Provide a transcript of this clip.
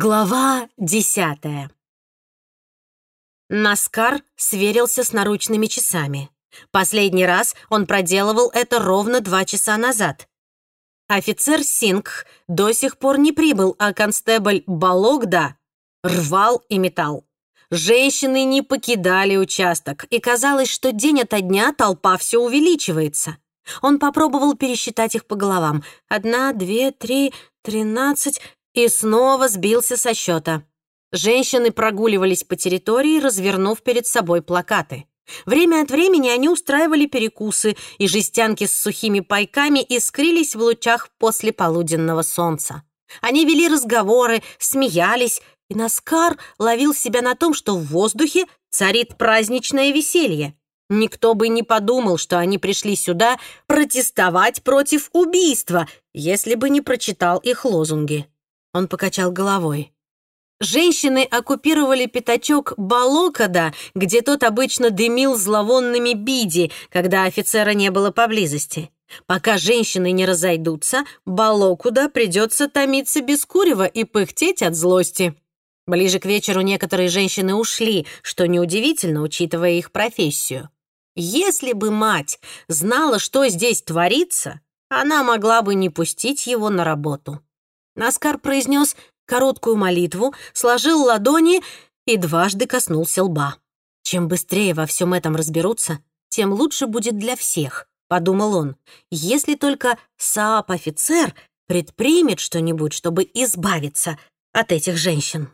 Глава десятая. Наскар сверился с наручными часами. Последний раз он проделывал это ровно два часа назад. Офицер Сингх до сих пор не прибыл, а констебль Балогда рвал и метал. Женщины не покидали участок, и казалось, что день ото дня толпа все увеличивается. Он попробовал пересчитать их по головам. Одна, две, три, тринадцать и снова сбился со счета. Женщины прогуливались по территории, развернув перед собой плакаты. Время от времени они устраивали перекусы, и жестянки с сухими пайками искрились в лучах после полуденного солнца. Они вели разговоры, смеялись, и Наскар ловил себя на том, что в воздухе царит праздничное веселье. Никто бы не подумал, что они пришли сюда протестовать против убийства, если бы не прочитал их лозунги. Он покачал головой. Женщины оккупировали пятачок Балокода, где тот обычно дымил зловонными биди, когда офицера не было поблизости. Пока женщины не разойдутся, Балокуда придется томиться без курева и пыхтеть от злости. Ближе к вечеру некоторые женщины ушли, что неудивительно, учитывая их профессию. Если бы мать знала, что здесь творится, она могла бы не пустить его на работу. Наскар произнес короткую молитву, сложил ладони и дважды коснулся лба. Чем быстрее во всем этом разберутся, тем лучше будет для всех, подумал он, если только Саап-офицер предпримет что-нибудь, чтобы избавиться от этих женщин.